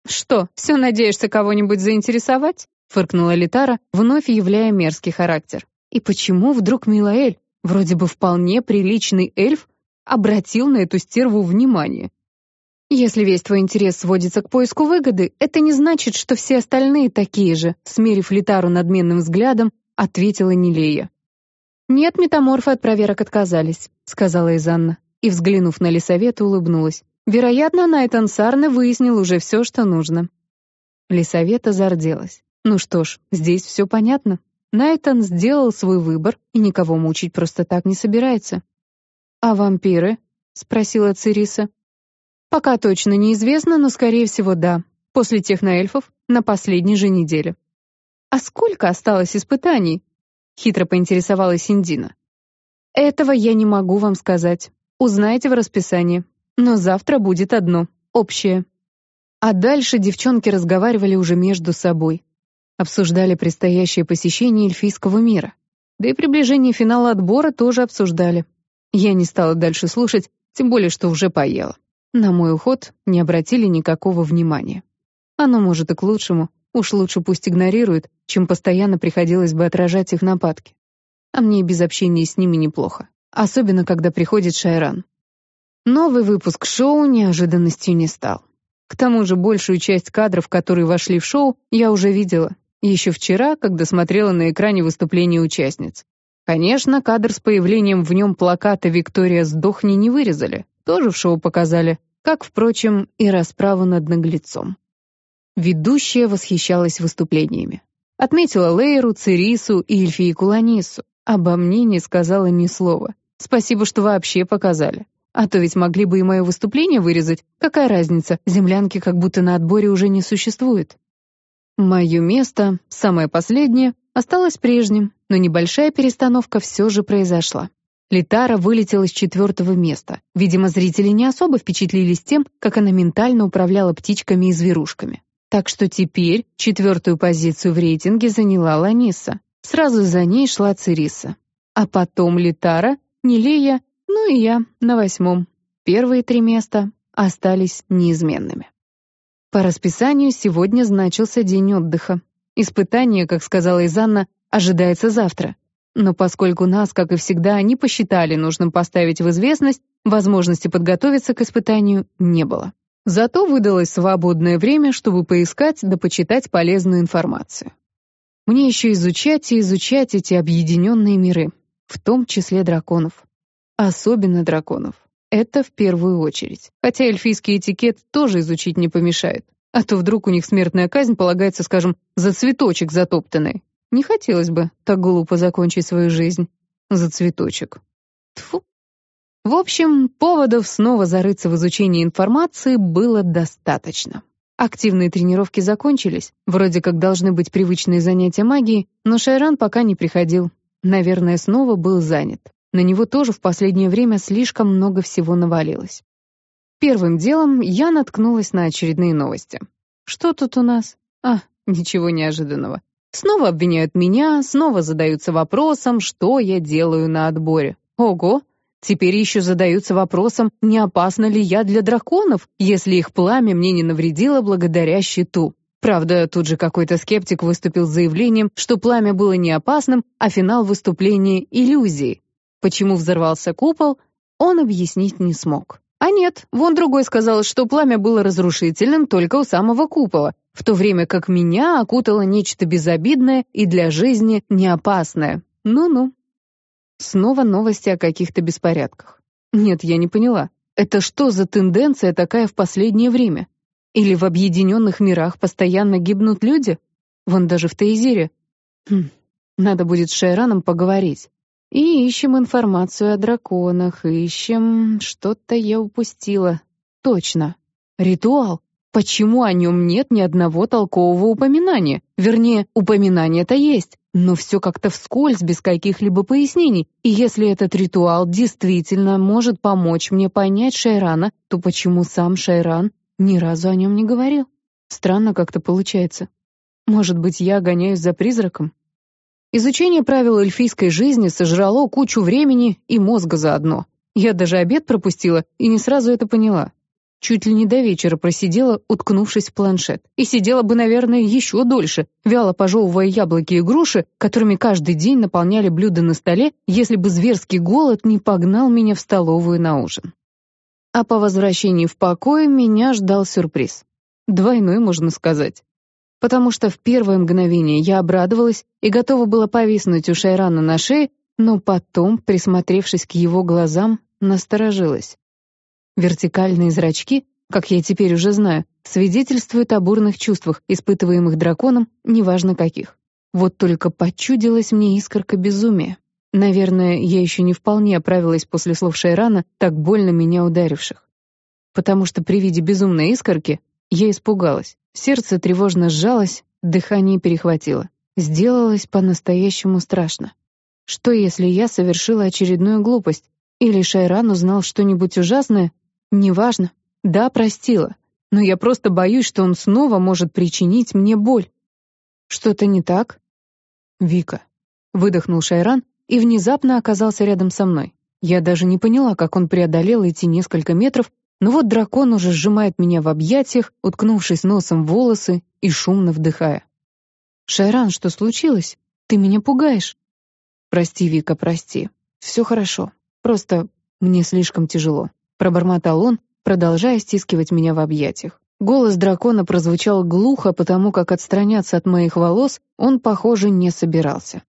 «Что, все надеешься кого-нибудь заинтересовать?» — фыркнула Литара, вновь являя мерзкий характер. «И почему вдруг Милаэль, вроде бы вполне приличный эльф, обратил на эту стерву внимание? Если весь твой интерес сводится к поиску выгоды, это не значит, что все остальные такие же, смерив Литару надменным взглядом, ответила Нилея. «Нет, метаморфы от проверок отказались», — сказала Изанна, и, взглянув на Лисовета, улыбнулась. «Вероятно, Найтан Сарне выяснил уже все, что нужно». Лисовета зарделась. «Ну что ж, здесь все понятно. Найтан сделал свой выбор и никого мучить просто так не собирается». «А вампиры?» — спросила Цириса. Пока точно неизвестно, но, скорее всего, да. После техноэльфов на последней же неделе. «А сколько осталось испытаний?» — хитро поинтересовалась Индина. «Этого я не могу вам сказать. Узнаете в расписании. Но завтра будет одно, общее». А дальше девчонки разговаривали уже между собой. Обсуждали предстоящее посещение эльфийского мира. Да и приближение финала отбора тоже обсуждали. Я не стала дальше слушать, тем более, что уже поела. На мой уход не обратили никакого внимания. Оно может и к лучшему. Уж лучше пусть игнорируют, чем постоянно приходилось бы отражать их нападки. А мне и без общения с ними неплохо. Особенно, когда приходит Шайран. Новый выпуск шоу неожиданностью не стал. К тому же большую часть кадров, которые вошли в шоу, я уже видела. Еще вчера, когда смотрела на экране выступления участниц. Конечно, кадр с появлением в нем плаката «Виктория, сдохни» не вырезали. Тоже в шоу показали. Как, впрочем, и расправу над наглецом. Ведущая восхищалась выступлениями. Отметила Лейру, Цирису и Эльфийку Ланису. Обо мне не сказала ни слова. Спасибо, что вообще показали. А то ведь могли бы и мое выступление вырезать. Какая разница, землянки как будто на отборе уже не существует. Мое место, самое последнее, осталось прежним, но небольшая перестановка все же произошла. Литара вылетела с четвертого места. Видимо, зрители не особо впечатлились тем, как она ментально управляла птичками и зверушками. Так что теперь четвертую позицию в рейтинге заняла Ланиса. Сразу за ней шла Цириса. А потом Литара, Нелея, ну и я на восьмом. Первые три места остались неизменными. По расписанию сегодня значился день отдыха. Испытание, как сказала Изанна, ожидается завтра. Но поскольку нас, как и всегда, они посчитали нужным поставить в известность, возможности подготовиться к испытанию не было. Зато выдалось свободное время, чтобы поискать да почитать полезную информацию. Мне еще изучать и изучать эти объединенные миры, в том числе драконов. Особенно драконов. Это в первую очередь. Хотя эльфийский этикет тоже изучить не помешает. А то вдруг у них смертная казнь полагается, скажем, за цветочек затоптанный. Не хотелось бы так глупо закончить свою жизнь. За цветочек. Тфу. В общем, поводов снова зарыться в изучении информации было достаточно. Активные тренировки закончились, вроде как должны быть привычные занятия магией, но Шайран пока не приходил. Наверное, снова был занят. На него тоже в последнее время слишком много всего навалилось. Первым делом я наткнулась на очередные новости. Что тут у нас? А, ничего неожиданного. Снова обвиняют меня, снова задаются вопросом, что я делаю на отборе. Ого, Теперь еще задаются вопросом, не опасно ли я для драконов, если их пламя мне не навредило благодаря щиту. Правда, тут же какой-то скептик выступил с заявлением, что пламя было не опасным, а финал выступления — иллюзией. Почему взорвался купол, он объяснить не смог. А нет, вон другой сказал, что пламя было разрушительным только у самого купола, в то время как меня окутало нечто безобидное и для жизни неопасное. Ну-ну. Снова новости о каких-то беспорядках. Нет, я не поняла. Это что за тенденция такая в последнее время? Или в объединенных мирах постоянно гибнут люди? Вон даже в Тейзире. Хм, надо будет с Шайраном поговорить. И ищем информацию о драконах, ищем... Что-то я упустила. Точно. Ритуал. Почему о нем нет ни одного толкового упоминания? Вернее, упоминание-то есть, но все как-то вскользь, без каких-либо пояснений. И если этот ритуал действительно может помочь мне понять Шайрана, то почему сам Шайран ни разу о нем не говорил? Странно как-то получается. Может быть, я гоняюсь за призраком? Изучение правил эльфийской жизни сожрало кучу времени и мозга заодно. Я даже обед пропустила и не сразу это поняла. Чуть ли не до вечера просидела, уткнувшись в планшет. И сидела бы, наверное, еще дольше, вяло пожевывая яблоки и груши, которыми каждый день наполняли блюда на столе, если бы зверский голод не погнал меня в столовую на ужин. А по возвращении в покой меня ждал сюрприз. Двойной, можно сказать. Потому что в первое мгновение я обрадовалась и готова была повиснуть у Шайрана на шее, но потом, присмотревшись к его глазам, насторожилась. Вертикальные зрачки, как я теперь уже знаю, свидетельствуют о бурных чувствах, испытываемых драконом, неважно каких. Вот только почудилась мне искорка безумия. Наверное, я еще не вполне оправилась после слов Шайрана, так больно меня ударивших. Потому что при виде безумной искорки я испугалась. Сердце тревожно сжалось, дыхание перехватило. сделалось по-настоящему страшно. Что, если я совершила очередную глупость? Или Шайран узнал что-нибудь ужасное? Неважно. Да, простила. Но я просто боюсь, что он снова может причинить мне боль. Что-то не так? Вика. Выдохнул Шайран и внезапно оказался рядом со мной. Я даже не поняла, как он преодолел эти несколько метров, но вот дракон уже сжимает меня в объятиях, уткнувшись носом в волосы и шумно вдыхая. «Шайран, что случилось? Ты меня пугаешь». «Прости, Вика, прости. Все хорошо. Просто мне слишком тяжело», — пробормотал он, продолжая стискивать меня в объятиях. Голос дракона прозвучал глухо, потому как отстраняться от моих волос он, похоже, не собирался.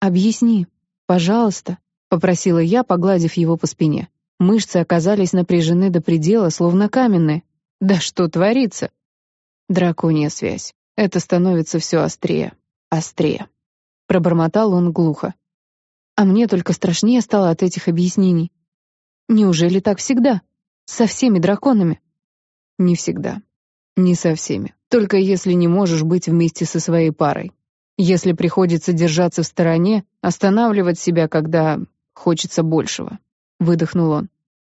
«Объясни, пожалуйста», — попросила я, погладив его по спине. Мышцы оказались напряжены до предела, словно каменные. Да что творится? Драконья связь. Это становится все острее, острее. Пробормотал он глухо. А мне только страшнее стало от этих объяснений. Неужели так всегда? Со всеми драконами? Не всегда. Не со всеми. Только если не можешь быть вместе со своей парой. Если приходится держаться в стороне, останавливать себя, когда хочется большего. Выдохнул он.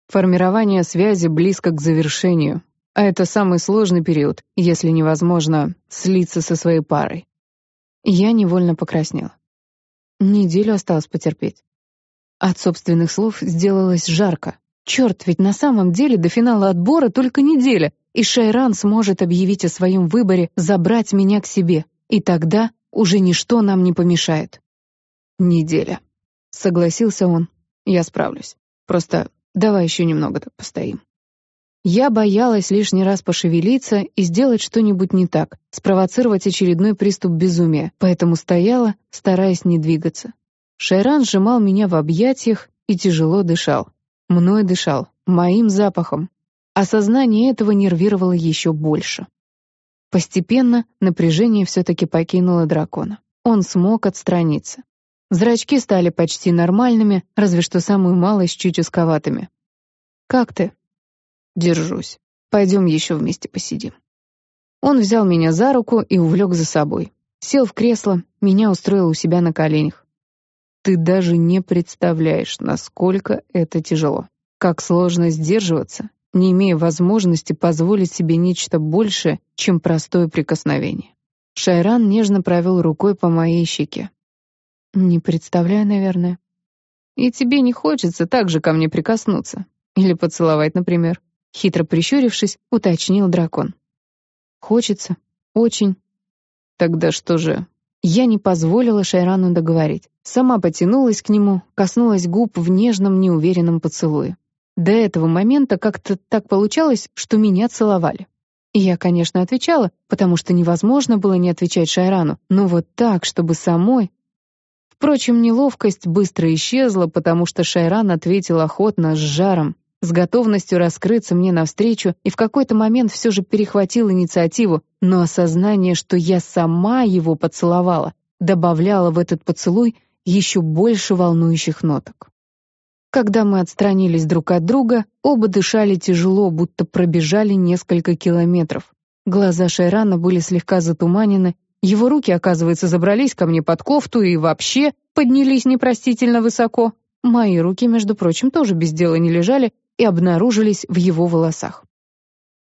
Формирование связи близко к завершению, а это самый сложный период, если невозможно слиться со своей парой. Я невольно покраснела. Неделю осталось потерпеть. От собственных слов сделалось жарко. Черт, ведь на самом деле до финала отбора только неделя, и Шайран сможет объявить о своем выборе забрать меня к себе, и тогда уже ничто нам не помешает. Неделя. Согласился он. Я справлюсь. Просто давай еще немного так постоим. Я боялась лишний раз пошевелиться и сделать что-нибудь не так, спровоцировать очередной приступ безумия, поэтому стояла, стараясь не двигаться. Шайран сжимал меня в объятиях и тяжело дышал. Мной дышал, моим запахом. Осознание этого нервировало еще больше. Постепенно напряжение все-таки покинуло дракона. Он смог отстраниться. Зрачки стали почти нормальными, разве что самую малость чуть узковатыми. «Как ты?» «Держусь. Пойдем еще вместе посидим». Он взял меня за руку и увлек за собой. Сел в кресло, меня устроил у себя на коленях. Ты даже не представляешь, насколько это тяжело. Как сложно сдерживаться, не имея возможности позволить себе нечто большее, чем простое прикосновение. Шайран нежно провел рукой по моей щеке. Не представляю, наверное. И тебе не хочется так же ко мне прикоснуться. Или поцеловать, например. Хитро прищурившись, уточнил дракон. Хочется. Очень. Тогда что же? Я не позволила Шайрану договорить. Сама потянулась к нему, коснулась губ в нежном, неуверенном поцелуе. До этого момента как-то так получалось, что меня целовали. И я, конечно, отвечала, потому что невозможно было не отвечать Шайрану, но вот так, чтобы самой, Впрочем, неловкость быстро исчезла, потому что Шайран ответил охотно, с жаром, с готовностью раскрыться мне навстречу и в какой-то момент все же перехватил инициативу, но осознание, что я сама его поцеловала, добавляло в этот поцелуй еще больше волнующих ноток. Когда мы отстранились друг от друга, оба дышали тяжело, будто пробежали несколько километров. Глаза Шайрана были слегка затуманены, его руки, оказывается, забрались ко мне под кофту и вообще поднялись непростительно высоко. Мои руки, между прочим, тоже без дела не лежали и обнаружились в его волосах.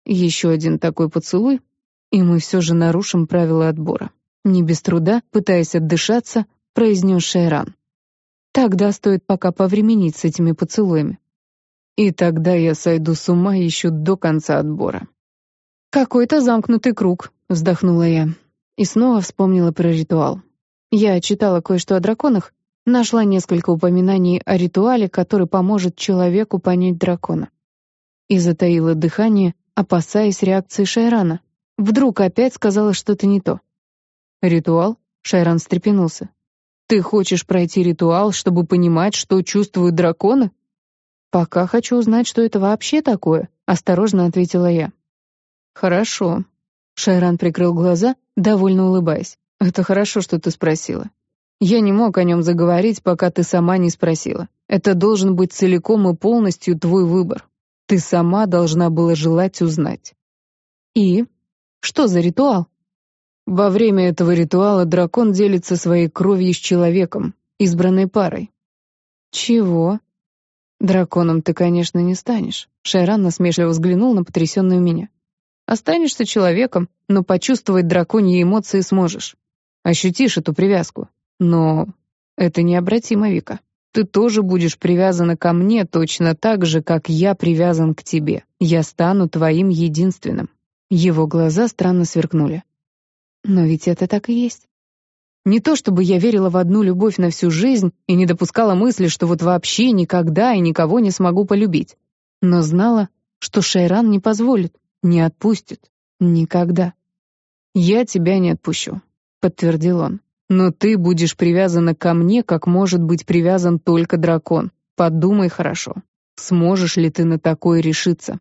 Еще один такой поцелуй, и мы все же нарушим правила отбора. Не без труда, пытаясь отдышаться, произнес Шайран. Тогда стоит пока повременить с этими поцелуями. И тогда я сойду с ума еще до конца отбора. «Какой-то замкнутый круг», — вздохнула я. И снова вспомнила про ритуал. Я читала кое-что о драконах, нашла несколько упоминаний о ритуале, который поможет человеку понять дракона. И затаила дыхание, опасаясь реакции Шайрана. Вдруг опять сказала что-то не то. «Ритуал?» — Шайран встрепенулся. «Ты хочешь пройти ритуал, чтобы понимать, что чувствуют драконы?» «Пока хочу узнать, что это вообще такое», — осторожно ответила я. «Хорошо», Шайран прикрыл глаза, довольно улыбаясь. «Это хорошо, что ты спросила. Я не мог о нем заговорить, пока ты сама не спросила. Это должен быть целиком и полностью твой выбор. Ты сама должна была желать узнать». «И? Что за ритуал?» Во время этого ритуала дракон делится своей кровью с человеком, избранной парой. Чего? Драконом ты, конечно, не станешь. Шайран насмешливо взглянул на потрясенную меня. Останешься человеком, но почувствовать драконьи эмоции сможешь. Ощутишь эту привязку. Но это необратимо, Вика. Ты тоже будешь привязана ко мне точно так же, как я привязан к тебе. Я стану твоим единственным». Его глаза странно сверкнули. «Но ведь это так и есть. Не то чтобы я верила в одну любовь на всю жизнь и не допускала мысли, что вот вообще никогда и никого не смогу полюбить. Но знала, что Шайран не позволит, не отпустит. Никогда. «Я тебя не отпущу», — подтвердил он. Но ты будешь привязана ко мне, как может быть привязан только дракон. Подумай хорошо. Сможешь ли ты на такое решиться?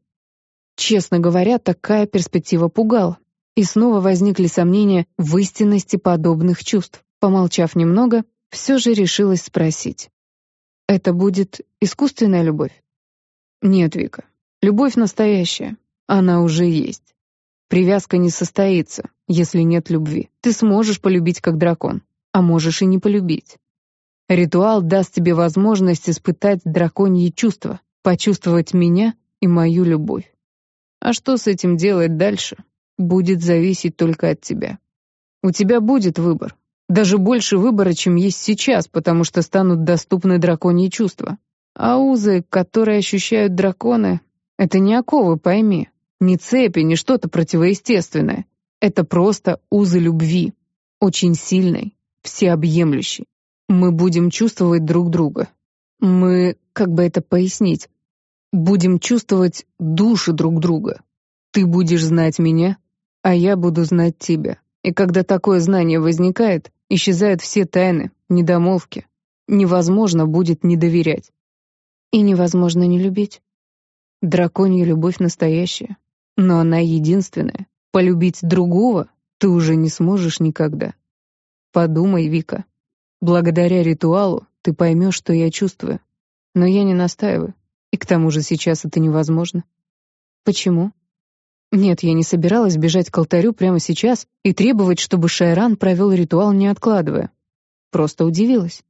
Честно говоря, такая перспектива пугала. И снова возникли сомнения в истинности подобных чувств. Помолчав немного, все же решилась спросить. Это будет искусственная любовь? Нет, Вика. Любовь настоящая. Она уже есть. Привязка не состоится, если нет любви. Ты сможешь полюбить как дракон, а можешь и не полюбить. Ритуал даст тебе возможность испытать драконьи чувства, почувствовать меня и мою любовь. А что с этим делать дальше, будет зависеть только от тебя. У тебя будет выбор. Даже больше выбора, чем есть сейчас, потому что станут доступны драконьи чувства. А узы, которые ощущают драконы, это не оковы, пойми. Не цепи, не что-то противоестественное. Это просто узы любви. Очень сильной, всеобъемлющей. Мы будем чувствовать друг друга. Мы, как бы это пояснить, будем чувствовать души друг друга. Ты будешь знать меня, а я буду знать тебя. И когда такое знание возникает, исчезают все тайны, недомолвки. Невозможно будет не доверять. И невозможно не любить. Драконья любовь настоящая, но она единственная. Полюбить другого ты уже не сможешь никогда. Подумай, Вика. Благодаря ритуалу ты поймешь, что я чувствую. Но я не настаиваю. И к тому же сейчас это невозможно. Почему? Нет, я не собиралась бежать к алтарю прямо сейчас и требовать, чтобы Шайран провел ритуал, не откладывая. Просто удивилась.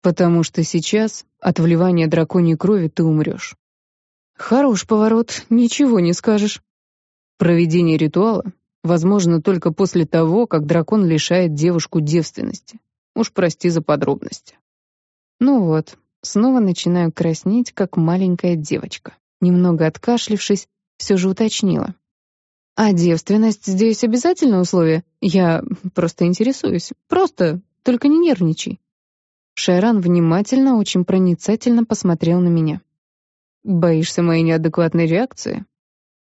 Потому что сейчас от вливания драконьей крови ты умрешь. Хорош поворот, ничего не скажешь. Проведение ритуала возможно только после того, как дракон лишает девушку девственности. Уж прости за подробности. Ну вот, снова начинаю краснеть, как маленькая девочка. Немного откашлившись, все же уточнила. А девственность здесь обязательное условие? Я просто интересуюсь. Просто, только не нервничай. Шайран внимательно, очень проницательно посмотрел на меня. Боишься моей неадекватной реакции?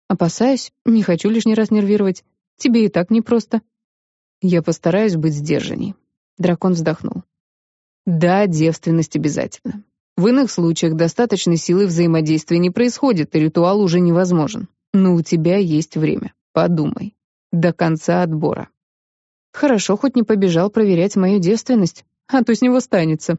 Опасаюсь, не хочу лишний раз нервировать. Тебе и так непросто. Я постараюсь быть сдержанней. Дракон вздохнул. Да, девственность обязательно. В иных случаях достаточной силы взаимодействия не происходит, и ритуал уже невозможен. Но у тебя есть время. Подумай. До конца отбора. Хорошо, хоть не побежал проверять мою девственность, а то с него станется.